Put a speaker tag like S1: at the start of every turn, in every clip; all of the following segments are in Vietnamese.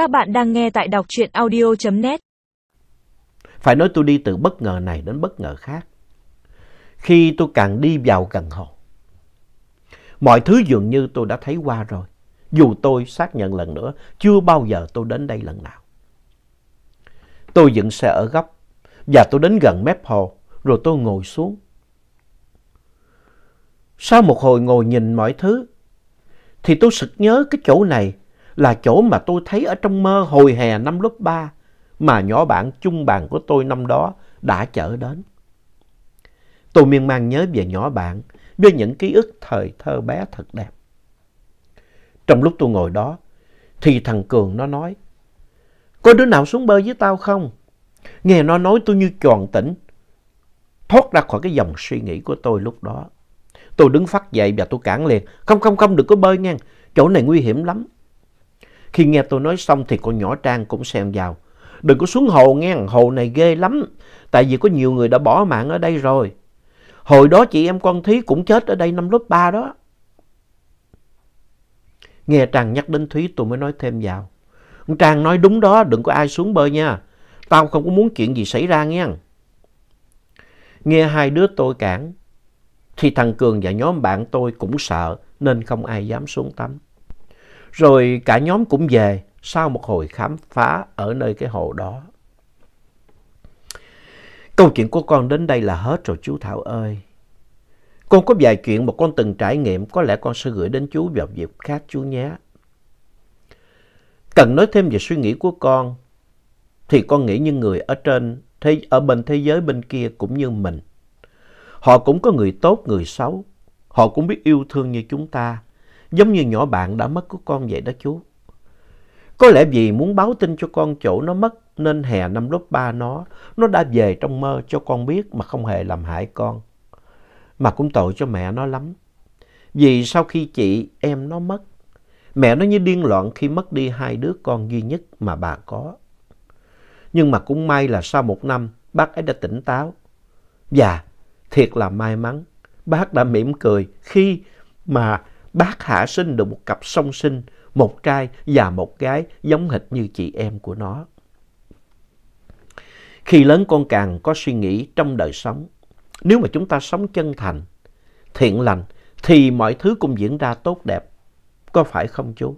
S1: Các bạn đang nghe tại đọc truyện audio.net.
S2: Phải nói tôi đi từ bất ngờ này đến bất ngờ khác. Khi tôi càng đi vào gần hồ, mọi thứ dường như tôi đã thấy qua rồi. Dù tôi xác nhận lần nữa, chưa bao giờ tôi đến đây lần nào. Tôi dựng xe ở góc và tôi đến gần mép hồ, rồi tôi ngồi xuống. Sau một hồi ngồi nhìn mọi thứ, thì tôi sực nhớ cái chỗ này là chỗ mà tôi thấy ở trong mơ hồi hè năm lớp 3 mà nhỏ bạn chung bàn của tôi năm đó đã chở đến. Tôi miên man nhớ về nhỏ bạn với những ký ức thời thơ bé thật đẹp. Trong lúc tôi ngồi đó thì thằng Cường nó nói Có đứa nào xuống bơi với tao không? Nghe nó nói tôi như tròn tỉnh thoát ra khỏi cái dòng suy nghĩ của tôi lúc đó. Tôi đứng phát dậy và tôi cản liền. Không, không, không, đừng có bơi nha. Chỗ này nguy hiểm lắm. Khi nghe tôi nói xong thì con nhỏ Trang cũng xen vào. Đừng có xuống hồ nghe, hồ này ghê lắm. Tại vì có nhiều người đã bỏ mạng ở đây rồi. Hồi đó chị em con thúy cũng chết ở đây năm lớp 3 đó. Nghe Trang nhắc đến Thúy tôi mới nói thêm vào. Trang nói đúng đó, đừng có ai xuống bơi nha. Tao không có muốn chuyện gì xảy ra nghe Nghe hai đứa tôi cản, thì thằng Cường và nhóm bạn tôi cũng sợ nên không ai dám xuống tắm. Rồi cả nhóm cũng về sau một hồi khám phá ở nơi cái hồ đó. Câu chuyện của con đến đây là hết rồi chú Thảo ơi. Con có vài chuyện mà con từng trải nghiệm, có lẽ con sẽ gửi đến chú vào dịp khác chú nhé. Cần nói thêm về suy nghĩ của con, thì con nghĩ những người ở trên, thế, ở bên thế giới bên kia cũng như mình. Họ cũng có người tốt, người xấu. Họ cũng biết yêu thương như chúng ta, giống như nhỏ bạn đã mất của con vậy đó chú. Có lẽ vì muốn báo tin cho con chỗ nó mất nên hè năm lớp ba nó, nó đã về trong mơ cho con biết mà không hề làm hại con. Mà cũng tội cho mẹ nó lắm. Vì sau khi chị em nó mất, mẹ nó như điên loạn khi mất đi hai đứa con duy nhất mà bà có. Nhưng mà cũng may là sau một năm bác ấy đã tỉnh táo. Và thiệt là may mắn, bác đã mỉm cười khi mà bác hạ sinh được một cặp song sinh, một trai và một gái giống hệt như chị em của nó. Khi lớn con càng có suy nghĩ trong đời sống, nếu mà chúng ta sống chân thành, thiện lành, thì mọi thứ cũng diễn ra tốt đẹp. Có phải không chú?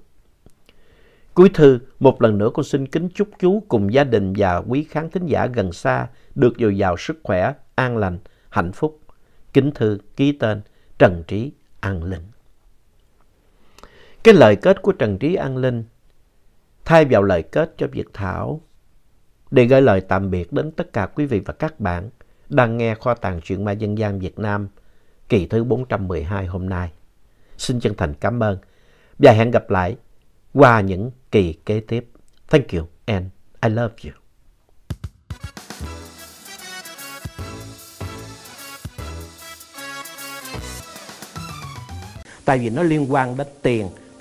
S2: Cuối thư, một lần nữa con xin kính chúc chú cùng gia đình và quý khán thính giả gần xa được dồi dào sức khỏe, an lành, hạnh phúc. Kính thư, ký tên, Trần Trí An Linh. Cái lời kết của Trần Trí An Linh thay vào lời kết cho Việt Thảo để gửi lời tạm biệt đến tất cả quý vị và các bạn đang nghe kho tàng truyện ma dân gian Việt Nam kỳ thứ 412 hôm nay. Xin chân thành cảm ơn và hẹn gặp lại qua những kỳ kế tiếp. Thank you and I love you. Tại vì nó liên quan đến tiền,